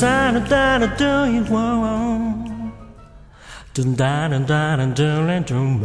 da da da do you want? Dun da da da dun do do dun